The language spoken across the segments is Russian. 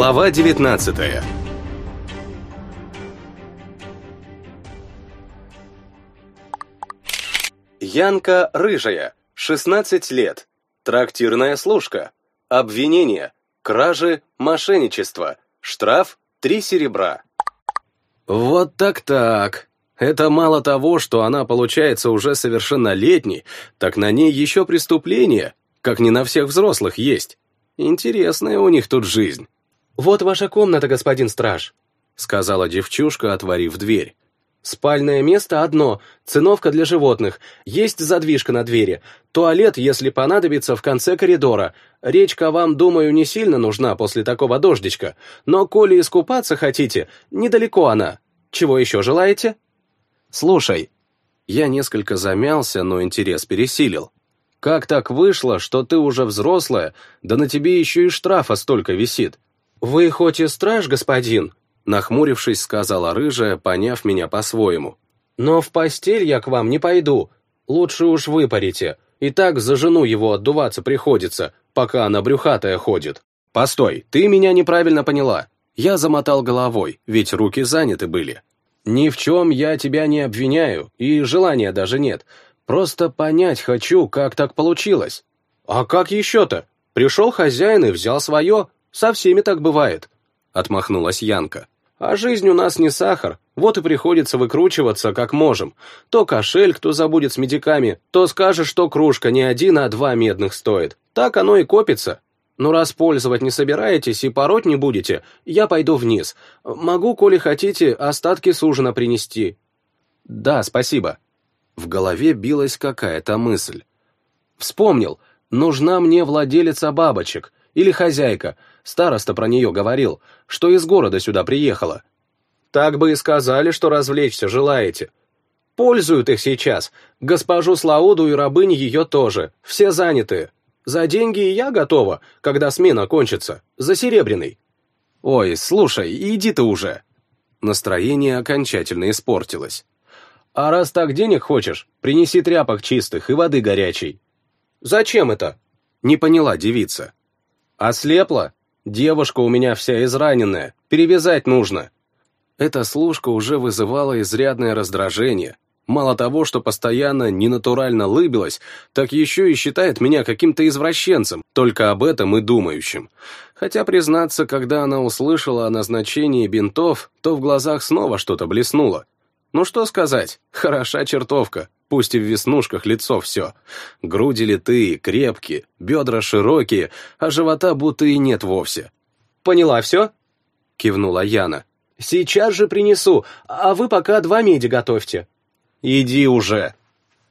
Глава 19 Янка Рыжая, 16 лет. Трактирная служка. Обвинение. Кражи, мошенничество. Штраф 3 серебра. Вот так-так. Это мало того, что она получается уже совершеннолетней, так на ней еще преступление, как не на всех взрослых есть. Интересная у них тут жизнь. «Вот ваша комната, господин страж», — сказала девчушка, отворив дверь. «Спальное место одно, циновка для животных, есть задвижка на двери, туалет, если понадобится, в конце коридора. Речка вам, думаю, не сильно нужна после такого дождичка, но коли искупаться хотите, недалеко она. Чего еще желаете?» «Слушай». Я несколько замялся, но интерес пересилил. «Как так вышло, что ты уже взрослая, да на тебе еще и штрафа столько висит?» «Вы хоть и страж, господин», Нахмурившись, сказала рыжая, поняв меня по-своему. «Но в постель я к вам не пойду. Лучше уж выпарите. И так за жену его отдуваться приходится, пока она брюхатая ходит». «Постой, ты меня неправильно поняла». Я замотал головой, ведь руки заняты были. «Ни в чем я тебя не обвиняю, и желания даже нет. Просто понять хочу, как так получилось». «А как еще-то? Пришел хозяин и взял свое. Со всеми так бывает», — отмахнулась Янка. А жизнь у нас не сахар, вот и приходится выкручиваться, как можем. То кошель, кто забудет с медиками, то скажешь, что кружка не один, а два медных стоит. Так оно и копится. Но раз пользовать не собираетесь и пороть не будете, я пойду вниз. Могу, коли хотите, остатки с ужина принести. Да, спасибо. В голове билась какая-то мысль. Вспомнил, нужна мне владелица бабочек или хозяйка, Староста про нее говорил, что из города сюда приехала. Так бы и сказали, что развлечься желаете. Пользуют их сейчас. Госпожу Слауду и рабыни ее тоже. Все заняты. За деньги и я готова, когда смена кончится. За серебряный. Ой, слушай, иди ты уже. Настроение окончательно испортилось. А раз так денег хочешь, принеси тряпок чистых и воды горячей. Зачем это? Не поняла девица. Ослепла? Девушка у меня вся израненная, перевязать нужно». Эта служка уже вызывала изрядное раздражение. Мало того, что постоянно ненатурально лыбилась, так еще и считает меня каким-то извращенцем, только об этом и думающим. Хотя, признаться, когда она услышала о назначении бинтов, то в глазах снова что-то блеснуло. Ну что сказать, хороша чертовка, пусть и в веснушках лицо все. Груди литые, крепкие, бедра широкие, а живота будто и нет вовсе. «Поняла все?» — кивнула Яна. «Сейчас же принесу, а вы пока два меди готовьте». «Иди уже!»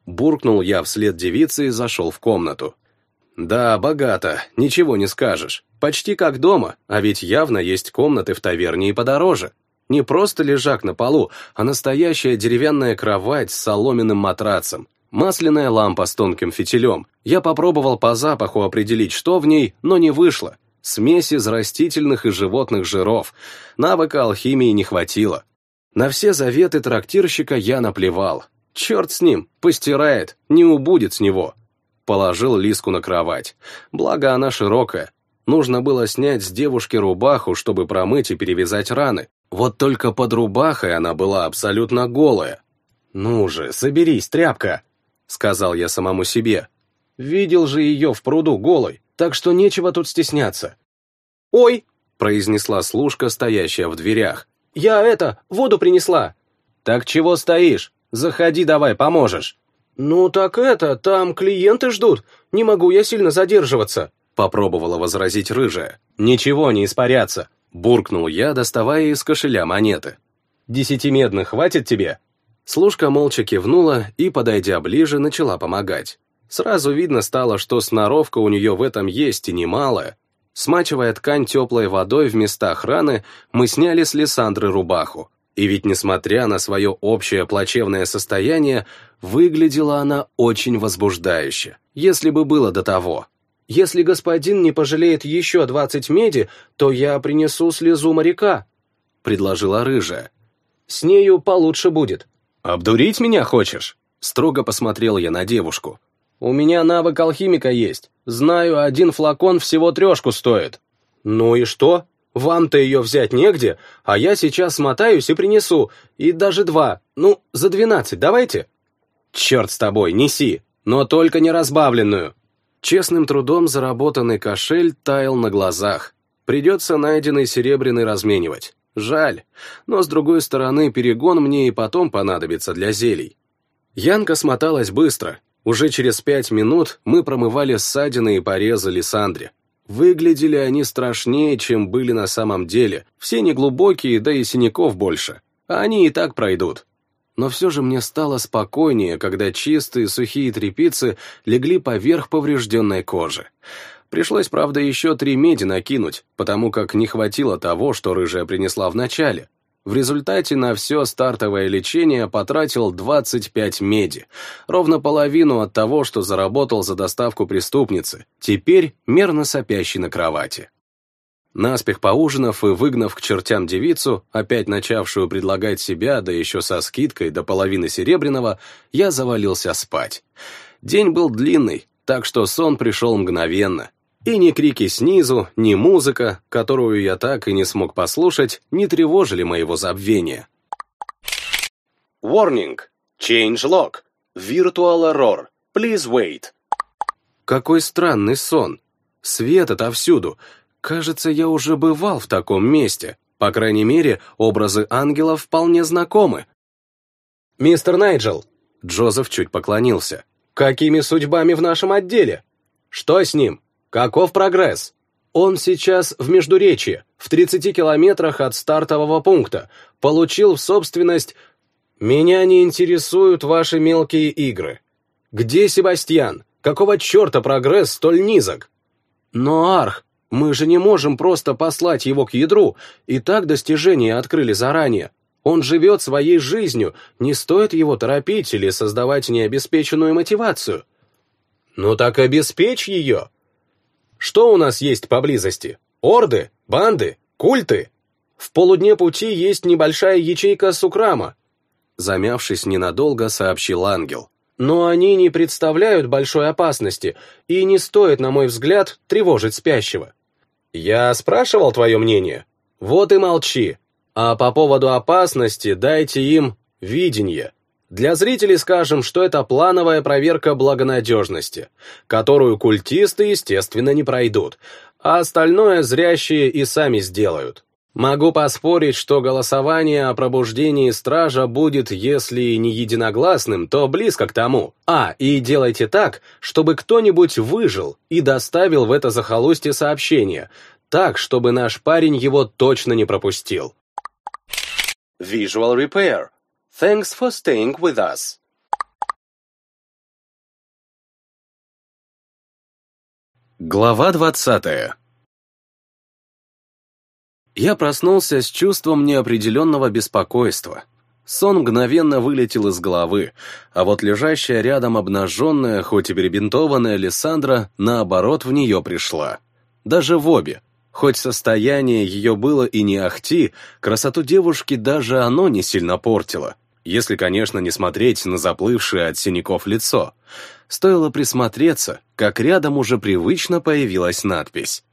Буркнул я вслед девице и зашел в комнату. «Да, богато, ничего не скажешь. Почти как дома, а ведь явно есть комнаты в таверне и подороже. Не просто лежак на полу, а настоящая деревянная кровать с соломенным матрацем. Масляная лампа с тонким фитилем. Я попробовал по запаху определить, что в ней, но не вышло. Смесь из растительных и животных жиров. Навыка алхимии не хватило. На все заветы трактирщика я наплевал. Черт с ним, постирает, не убудет с него. Положил Лиску на кровать. Благо она широкая. Нужно было снять с девушки рубаху, чтобы промыть и перевязать раны. Вот только под рубахой она была абсолютно голая. «Ну же, соберись, тряпка!» — сказал я самому себе. Видел же ее в пруду голой, так что нечего тут стесняться. «Ой!» — произнесла служка, стоящая в дверях. «Я это, воду принесла!» «Так чего стоишь? Заходи давай, поможешь!» «Ну так это, там клиенты ждут, не могу я сильно задерживаться!» Попробовала возразить рыжая. «Ничего не испаряться. Буркнул я, доставая из кошеля монеты. «Десяти медных хватит тебе?» Служка молча кивнула и, подойдя ближе, начала помогать. Сразу видно стало, что сноровка у нее в этом есть и немалая. Смачивая ткань теплой водой в местах раны, мы сняли с Лиссандры рубаху. И ведь, несмотря на свое общее плачевное состояние, выглядела она очень возбуждающе, если бы было до того. Если господин не пожалеет еще двадцать меди, то я принесу слезу моряка», — предложила рыжая. «С нею получше будет». «Обдурить меня хочешь?» Строго посмотрел я на девушку. «У меня навык алхимика есть. Знаю, один флакон всего трешку стоит». «Ну и что? Вам-то ее взять негде, а я сейчас смотаюсь и принесу, и даже два, ну, за двенадцать давайте. Черт с тобой, неси, но только не разбавленную. Честным трудом заработанный кошель таял на глазах. Придется найденный серебряный разменивать. Жаль, но с другой стороны, перегон мне и потом понадобится для зелий. Янка смоталась быстро. Уже через пять минут мы промывали ссадины и порезы Лиссандре. Выглядели они страшнее, чем были на самом деле. Все неглубокие, да и синяков больше. А они и так пройдут. Но все же мне стало спокойнее, когда чистые сухие трепицы легли поверх поврежденной кожи. Пришлось, правда, еще три меди накинуть, потому как не хватило того, что рыжая принесла в начале. В результате на все стартовое лечение потратил 25 меди, ровно половину от того, что заработал за доставку преступницы, теперь мерно сопящий на кровати. Наспех поужинав и выгнав к чертям девицу, опять начавшую предлагать себя, да еще со скидкой до половины серебряного, я завалился спать. День был длинный, так что сон пришел мгновенно, и ни крики снизу, ни музыка, которую я так и не смог послушать, не тревожили моего забвения. Warning. Change lock. Virtual error. Please wait. Какой странный сон. Свет отовсюду. Кажется, я уже бывал в таком месте. По крайней мере, образы ангелов вполне знакомы. «Мистер Найджел!» Джозеф чуть поклонился. «Какими судьбами в нашем отделе? Что с ним?» Каков прогресс? Он сейчас в Междуречье, в 30 километрах от стартового пункта. Получил в собственность... Меня не интересуют ваши мелкие игры. Где Себастьян? Какого черта прогресс столь низок? Но, Арх, мы же не можем просто послать его к ядру, и так достижения открыли заранее. Он живет своей жизнью, не стоит его торопить или создавать необеспеченную мотивацию. Ну так обеспечь ее. Что у нас есть поблизости? Орды? Банды? Культы? В полудне пути есть небольшая ячейка Сукрама. Замявшись ненадолго, сообщил ангел. Но они не представляют большой опасности, и не стоит, на мой взгляд, тревожить спящего. Я спрашивал твое мнение? Вот и молчи. А по поводу опасности дайте им видение. Для зрителей скажем, что это плановая проверка благонадежности, которую культисты, естественно, не пройдут, а остальное зрящие и сами сделают. Могу поспорить, что голосование о пробуждении стража будет, если не единогласным, то близко к тому. А, и делайте так, чтобы кто-нибудь выжил и доставил в это захолустье сообщение, так, чтобы наш парень его точно не пропустил. Visual Repair Thanks for staying with us. Глава двадцатая. Я проснулся с чувством неопределенного беспокойства. Сон мгновенно вылетел из головы, а вот лежащая рядом обнаженная, хоть и перебинтованная Лиссандра, наоборот, в нее пришла. Даже в обе. Хоть состояние ее было и не ахти, красоту девушки даже оно не сильно портило если, конечно, не смотреть на заплывшее от синяков лицо. Стоило присмотреться, как рядом уже привычно появилась надпись.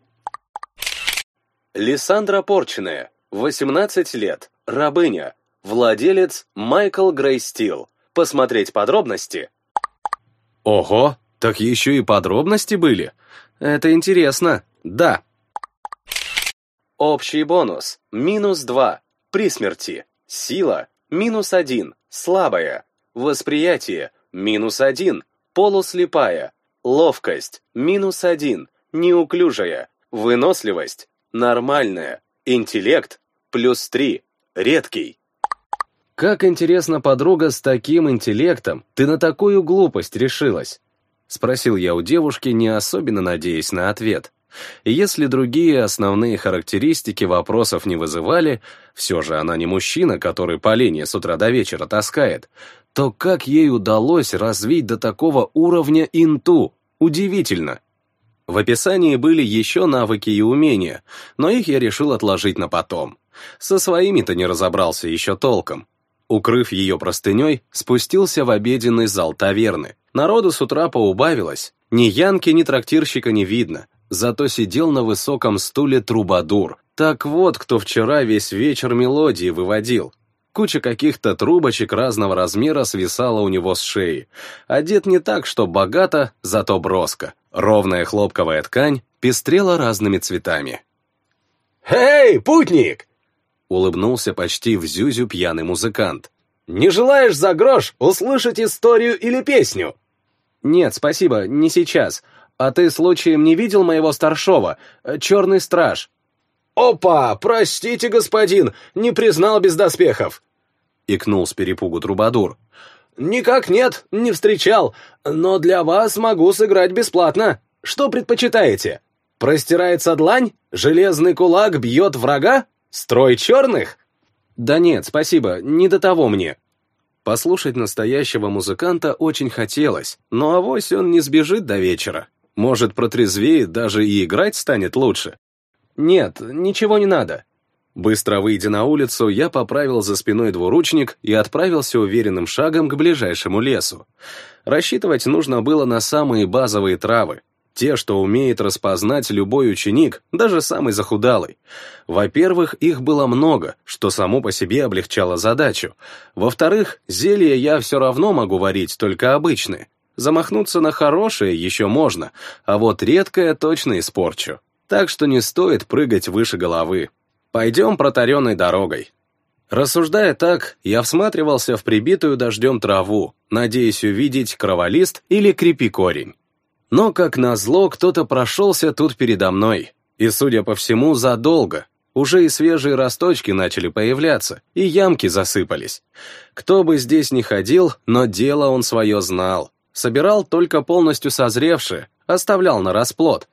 Лиссандра Порченая, 18 лет, рабыня, владелец Майкл Грейстил. Посмотреть подробности. Ого, так еще и подробности были? Это интересно, да. Общий бонус, минус 2, при смерти, сила, минус один, слабая, восприятие, минус один, полуслепая, ловкость, минус один, неуклюжая, выносливость, нормальная, интеллект, плюс три, редкий. Как интересно, подруга, с таким интеллектом ты на такую глупость решилась? Спросил я у девушки, не особенно надеясь на ответ. Если другие основные характеристики вопросов не вызывали, все же она не мужчина, который поленье с утра до вечера таскает, то как ей удалось развить до такого уровня инту? Удивительно. В описании были еще навыки и умения, но их я решил отложить на потом. Со своими-то не разобрался еще толком. Укрыв ее простыней, спустился в обеденный зал таверны. Народу с утра поубавилось. Ни Янки, ни трактирщика не видно, зато сидел на высоком стуле трубадур, Так вот, кто вчера весь вечер мелодии выводил. Куча каких-то трубочек разного размера свисала у него с шеи. Одет не так, что богато, зато броско. Ровная хлопковая ткань пестрела разными цветами. «Эй, путник!» — улыбнулся почти в зюзю пьяный музыкант. «Не желаешь за грош услышать историю или песню?» «Нет, спасибо, не сейчас. А ты случаем не видел моего старшова, черный страж?» «Опа! Простите, господин, не признал без доспехов!» — икнул с перепугу Трубадур. «Никак нет, не встречал, но для вас могу сыграть бесплатно. Что предпочитаете? Простирается длань? Железный кулак бьет врага? Строй черных?» «Да нет, спасибо, не до того мне». Послушать настоящего музыканта очень хотелось, но авось он не сбежит до вечера. Может, протрезвеет, даже и играть станет лучше. «Нет, ничего не надо». Быстро выйдя на улицу, я поправил за спиной двуручник и отправился уверенным шагом к ближайшему лесу. Рассчитывать нужно было на самые базовые травы, те, что умеет распознать любой ученик, даже самый захудалый. Во-первых, их было много, что само по себе облегчало задачу. Во-вторых, зелья я все равно могу варить, только обычные. Замахнуться на хорошее еще можно, а вот редкое точно испорчу так что не стоит прыгать выше головы. Пойдем протаренной дорогой. Рассуждая так, я всматривался в прибитую дождем траву, надеясь увидеть кроволист или крепи-корень. Но, как назло, кто-то прошелся тут передо мной, и, судя по всему, задолго. Уже и свежие росточки начали появляться, и ямки засыпались. Кто бы здесь ни ходил, но дело он свое знал. Собирал только полностью созревшие, оставлял на расплод.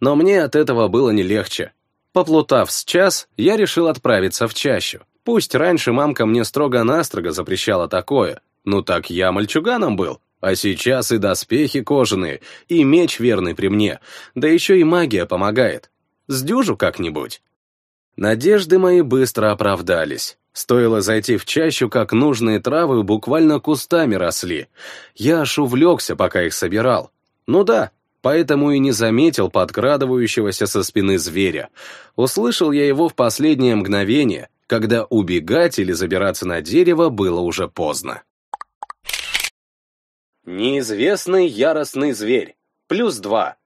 Но мне от этого было не легче. Поплутав с час, я решил отправиться в чащу. Пусть раньше мамка мне строго-настрого запрещала такое, ну так я мальчуганом был, а сейчас и доспехи кожаные, и меч верный при мне, да еще и магия помогает. Сдюжу как-нибудь. Надежды мои быстро оправдались. Стоило зайти в чащу, как нужные травы буквально кустами росли. Я аж увлекся, пока их собирал. Ну да, поэтому и не заметил подкрадывающегося со спины зверя. Услышал я его в последнее мгновение, когда убегать или забираться на дерево было уже поздно. Неизвестный яростный зверь. Плюс два.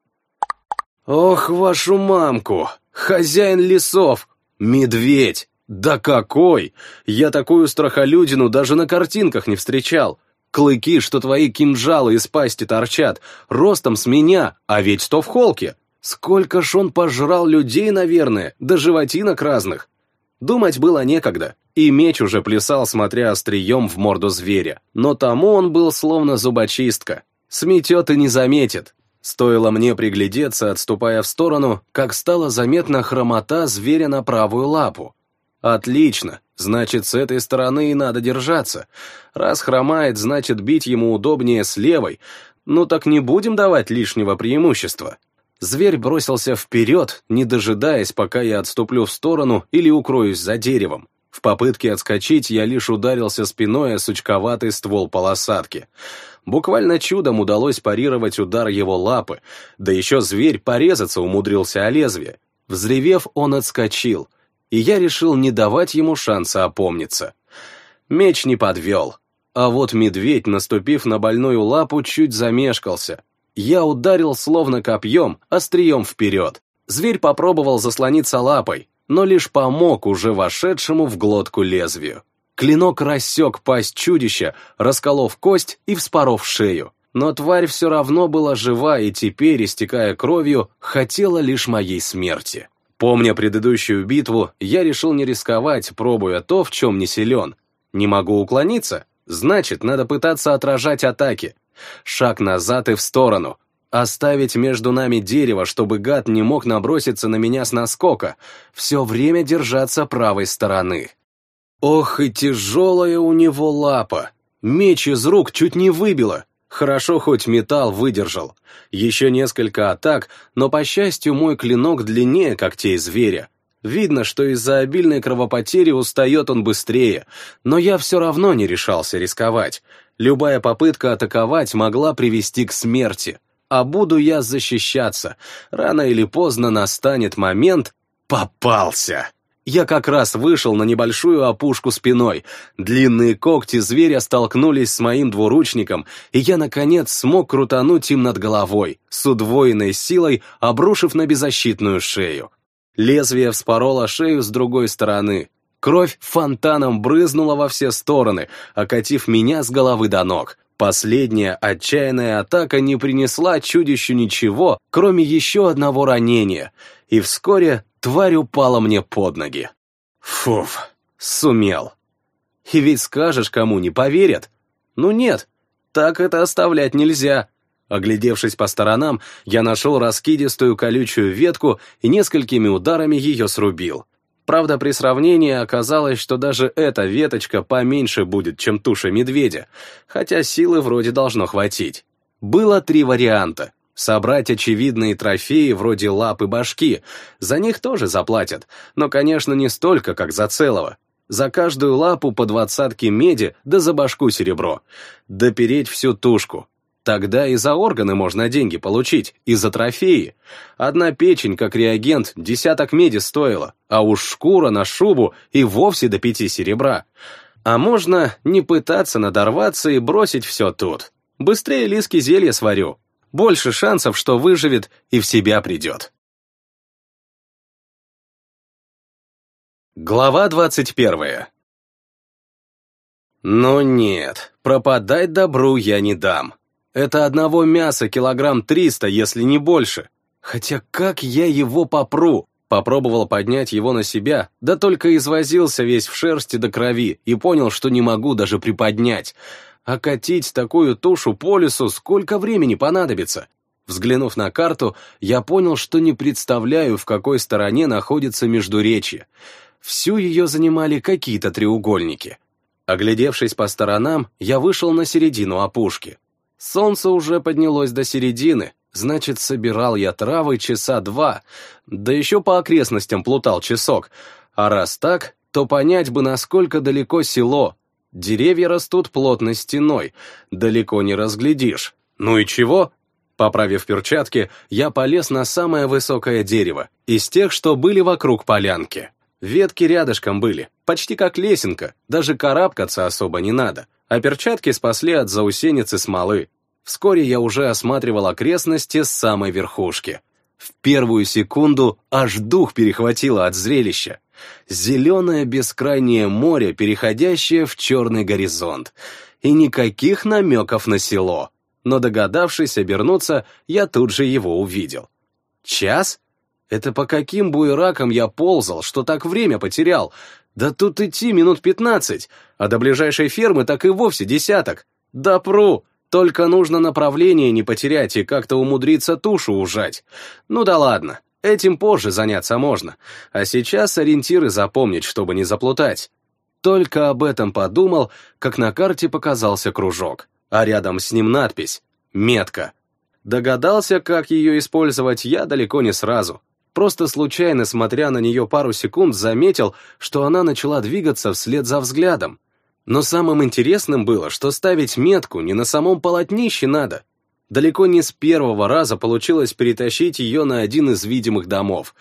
Ох, вашу мамку! Хозяин лесов! Медведь! Да какой! Я такую страхолюдину даже на картинках не встречал. Клыки, что твои кинжалы из пасти торчат, ростом с меня, а ведь сто в холке. Сколько ж он пожрал людей, наверное, до животинок разных. Думать было некогда, и меч уже плясал, смотря острием в морду зверя. Но тому он был словно зубочистка. Сметет и не заметит. Стоило мне приглядеться, отступая в сторону, как стала заметна хромота зверя на правую лапу. Отлично, значит, с этой стороны и надо держаться. Раз хромает, значит, бить ему удобнее с левой. Ну так не будем давать лишнего преимущества. Зверь бросился вперед, не дожидаясь, пока я отступлю в сторону или укроюсь за деревом. В попытке отскочить я лишь ударился спиной о сучковатый ствол полосатки. Буквально чудом удалось парировать удар его лапы, да еще зверь порезаться умудрился о лезвие. Взревев, он отскочил — и я решил не давать ему шанса опомниться. Меч не подвел, а вот медведь, наступив на больную лапу, чуть замешкался. Я ударил словно копьем, острием вперед. Зверь попробовал заслониться лапой, но лишь помог уже вошедшему в глотку лезвию. Клинок рассек пасть чудища, расколов кость и вспоров шею. Но тварь все равно была жива и теперь, истекая кровью, хотела лишь моей смерти. Помня предыдущую битву, я решил не рисковать, пробуя то, в чем не силен. Не могу уклониться? Значит, надо пытаться отражать атаки. Шаг назад и в сторону. Оставить между нами дерево, чтобы гад не мог наброситься на меня с наскока. Все время держаться правой стороны. Ох, и тяжелая у него лапа. Меч из рук чуть не выбило. Хорошо, хоть металл выдержал. Еще несколько атак, но, по счастью, мой клинок длиннее когтей зверя. Видно, что из-за обильной кровопотери устает он быстрее, но я все равно не решался рисковать. Любая попытка атаковать могла привести к смерти. А буду я защищаться. Рано или поздно настанет момент, Попался! Я как раз вышел на небольшую опушку спиной. Длинные когти зверя столкнулись с моим двуручником, и я, наконец, смог крутануть им над головой, с удвоенной силой обрушив на беззащитную шею. Лезвие вспороло шею с другой стороны. Кровь фонтаном брызнула во все стороны, окатив меня с головы до ног. Последняя отчаянная атака не принесла чудищу ничего, кроме еще одного ранения, и вскоре тварь упала мне под ноги. Фуф, сумел. И ведь скажешь, кому не поверят. Ну нет, так это оставлять нельзя. Оглядевшись по сторонам, я нашел раскидистую колючую ветку и несколькими ударами ее срубил. Правда, при сравнении оказалось, что даже эта веточка поменьше будет, чем туша медведя, хотя силы вроде должно хватить. Было три варианта. Собрать очевидные трофеи вроде лап и башки. За них тоже заплатят, но, конечно, не столько, как за целого. За каждую лапу по двадцатке меди, да за башку серебро. Допереть всю тушку. Тогда и за органы можно деньги получить, и за трофеи. Одна печень, как реагент, десяток меди стоила, а уж шкура на шубу и вовсе до пяти серебра. А можно не пытаться надорваться и бросить все тут. Быстрее лиски зелья сварю. Больше шансов, что выживет и в себя придет. Глава двадцать первая. Но нет, пропадать добру я не дам. Это одного мяса килограмм триста, если не больше. Хотя как я его попру? Попробовал поднять его на себя, да только извозился весь в шерсти до крови и понял, что не могу даже приподнять. А катить такую тушу по лесу сколько времени понадобится? Взглянув на карту, я понял, что не представляю, в какой стороне находится Междуречье. Всю ее занимали какие-то треугольники. Оглядевшись по сторонам, я вышел на середину опушки. Солнце уже поднялось до середины, значит, собирал я травы часа два, да еще по окрестностям плутал часок. А раз так, то понять бы, насколько далеко село. Деревья растут плотной стеной, далеко не разглядишь. Ну и чего? Поправив перчатки, я полез на самое высокое дерево, из тех, что были вокруг полянки. Ветки рядышком были, почти как лесенка, даже карабкаться особо не надо а перчатки спасли от заусеницы смолы. Вскоре я уже осматривал окрестности с самой верхушки. В первую секунду аж дух перехватило от зрелища. Зеленое бескрайнее море, переходящее в черный горизонт. И никаких намеков на село. Но догадавшись обернуться, я тут же его увидел. Час? Это по каким буеракам я ползал, что так время потерял? Да тут идти минут пятнадцать, а до ближайшей фермы так и вовсе десяток. Да пру, только нужно направление не потерять и как-то умудриться тушу ужать. Ну да ладно, этим позже заняться можно, а сейчас ориентиры запомнить, чтобы не заплутать. Только об этом подумал, как на карте показался кружок, а рядом с ним надпись «Метка». Догадался, как ее использовать я далеко не сразу. Просто случайно, смотря на нее пару секунд, заметил, что она начала двигаться вслед за взглядом. Но самым интересным было, что ставить метку не на самом полотнище надо. Далеко не с первого раза получилось перетащить ее на один из видимых домов.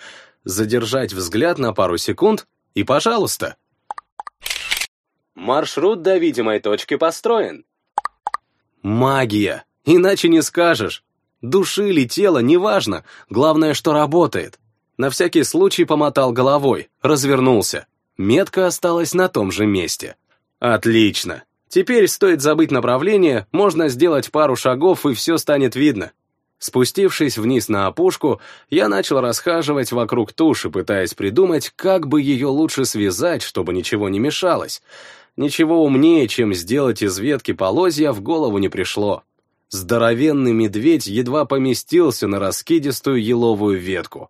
Задержать взгляд на пару секунд и, пожалуйста. Маршрут до видимой точки построен. Магия! Иначе не скажешь. Души или тела, неважно, главное, что работает. На всякий случай помотал головой, развернулся. Метка осталась на том же месте. Отлично. Теперь стоит забыть направление, можно сделать пару шагов, и все станет видно. Спустившись вниз на опушку, я начал расхаживать вокруг туши, пытаясь придумать, как бы ее лучше связать, чтобы ничего не мешалось. Ничего умнее, чем сделать из ветки полозья, в голову не пришло. Здоровенный медведь едва поместился на раскидистую еловую ветку.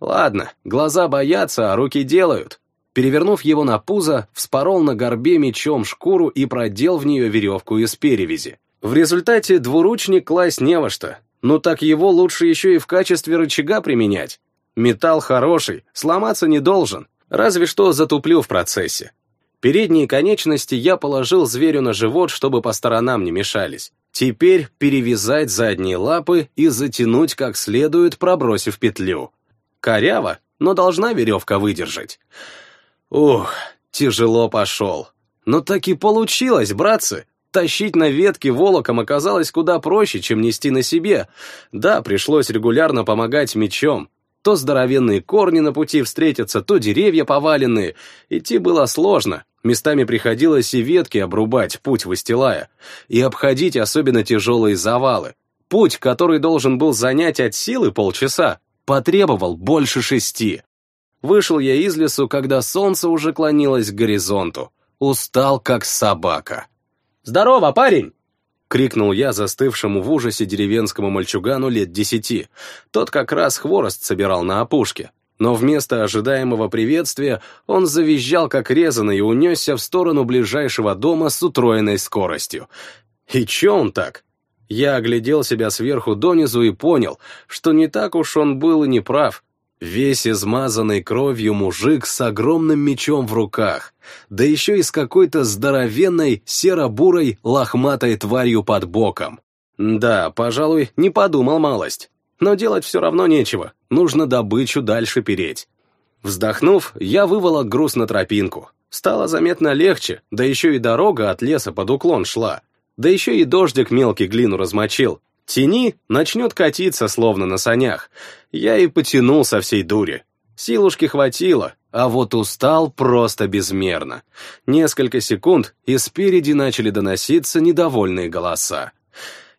Ладно, глаза боятся, а руки делают. Перевернув его на пузо, вспорол на горбе мечом шкуру и продел в нее веревку из перевязи. В результате двуручник класть не во что. Ну так его лучше еще и в качестве рычага применять. Металл хороший, сломаться не должен, разве что затуплю в процессе. Передние конечности я положил зверю на живот, чтобы по сторонам не мешались. Теперь перевязать задние лапы и затянуть как следует, пробросив петлю. Коряво? но должна веревка выдержать. Ух, тяжело пошел. Но так и получилось, братцы. Тащить на ветке волоком оказалось куда проще, чем нести на себе. Да, пришлось регулярно помогать мечом. То здоровенные корни на пути встретятся, то деревья поваленные. Идти было сложно. Местами приходилось и ветки обрубать, путь выстилая. И обходить особенно тяжелые завалы. Путь, который должен был занять от силы полчаса, потребовал больше шести. Вышел я из лесу, когда солнце уже клонилось к горизонту. Устал, как собака. «Здорово, парень!» — крикнул я застывшему в ужасе деревенскому мальчугану лет десяти. Тот как раз хворост собирал на опушке. Но вместо ожидаемого приветствия он завизжал как резанный и унесся в сторону ближайшего дома с утроенной скоростью. И че он так? Я оглядел себя сверху донизу и понял, что не так уж он был и не прав. Весь измазанный кровью мужик с огромным мечом в руках, да еще и с какой-то здоровенной серо-бурой лохматой тварью под боком. Да, пожалуй, не подумал малость. Но делать все равно нечего, нужно добычу дальше переть. Вздохнув, я выволок груз на тропинку. Стало заметно легче, да еще и дорога от леса под уклон шла. Да еще и дождик мелкий глину размочил, Тени начнет катиться, словно на санях. Я и потянул со всей дури. Силушки хватило, а вот устал просто безмерно. Несколько секунд, и спереди начали доноситься недовольные голоса.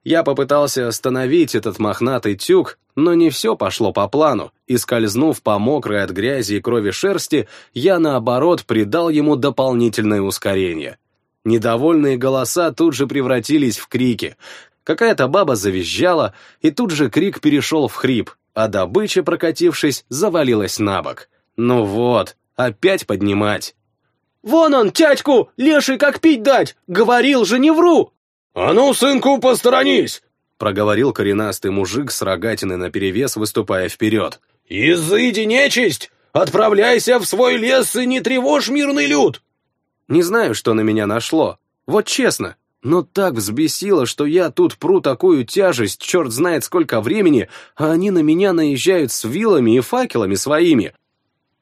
Я попытался остановить этот мохнатый тюк, но не все пошло по плану, и скользнув по мокрой от грязи и крови шерсти, я, наоборот, придал ему дополнительное ускорение. Недовольные голоса тут же превратились в крики. Какая-то баба завизжала, и тут же крик перешел в хрип, а добыча, прокатившись, завалилась на бок. Ну вот, опять поднимать. «Вон он, тятьку, леший как пить дать! Говорил же, не вру!» «А ну, сынку, посторонись!» проговорил коренастый мужик с рогатиной наперевес, выступая вперед. «Изыди, нечисть! Отправляйся в свой лес и не тревожь мирный люд!» Не знаю, что на меня нашло. Вот честно, но так взбесило, что я тут пру такую тяжесть, черт знает сколько времени, а они на меня наезжают с вилами и факелами своими.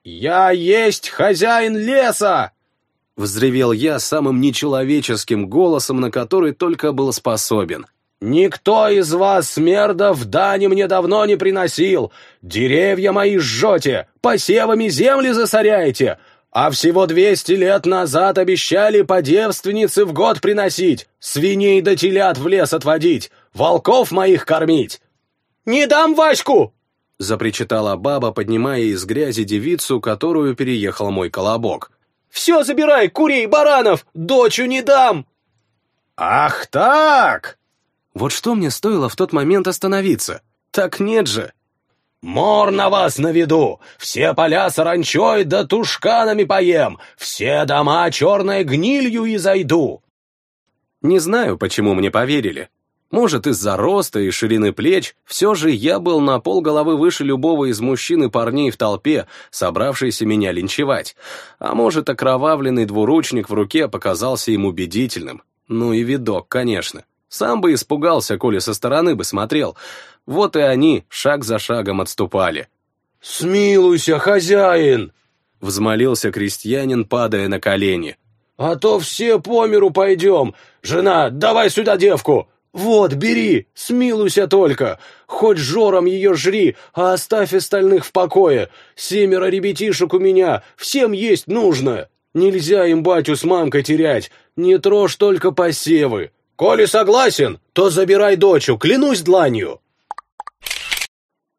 «Я есть хозяин леса!» Взревел я самым нечеловеческим голосом, на который только был способен. «Никто из вас, смердов, дани мне давно не приносил. Деревья мои жжете, посевами земли засоряете, а всего двести лет назад обещали по девственнице в год приносить, свиней да телят в лес отводить, волков моих кормить. «Не дам Ваську!» — запричитала баба, поднимая из грязи девицу, которую переехал мой колобок. «Все забирай, курей, баранов! Дочу не дам!» «Ах так!» Вот что мне стоило в тот момент остановиться? Так нет же! Мор на вас наведу, все поля саранчой да тушканами поем, все дома черной гнилью и зайду. Не знаю, почему мне поверили. Может, из-за роста и ширины плеч, все же я был на пол головы выше любого из мужчин и парней в толпе, собравшейся меня линчевать. А может, окровавленный двуручник в руке показался им убедительным. Ну и видок, конечно. Сам бы испугался, коли со стороны бы смотрел. Вот и они шаг за шагом отступали. «Смилуйся, хозяин!» — взмолился крестьянин, падая на колени. «А то все по миру пойдем! Жена, давай сюда девку! Вот, бери, смилуйся только! Хоть жором ее жри, а оставь остальных в покое! Семеро ребятишек у меня, всем есть нужно! Нельзя им батю с мамкой терять, не трожь только посевы! Коли согласен, то забирай дочу, клянусь дланью!»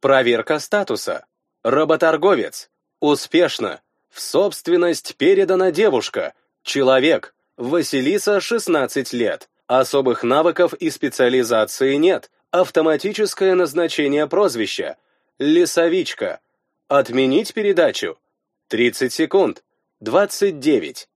Проверка статуса. Работорговец. Успешно. В собственность передана девушка. Человек. Василиса, 16 лет. Особых навыков и специализации нет. Автоматическое назначение прозвища. Лесовичка. Отменить передачу. 30 секунд. 29.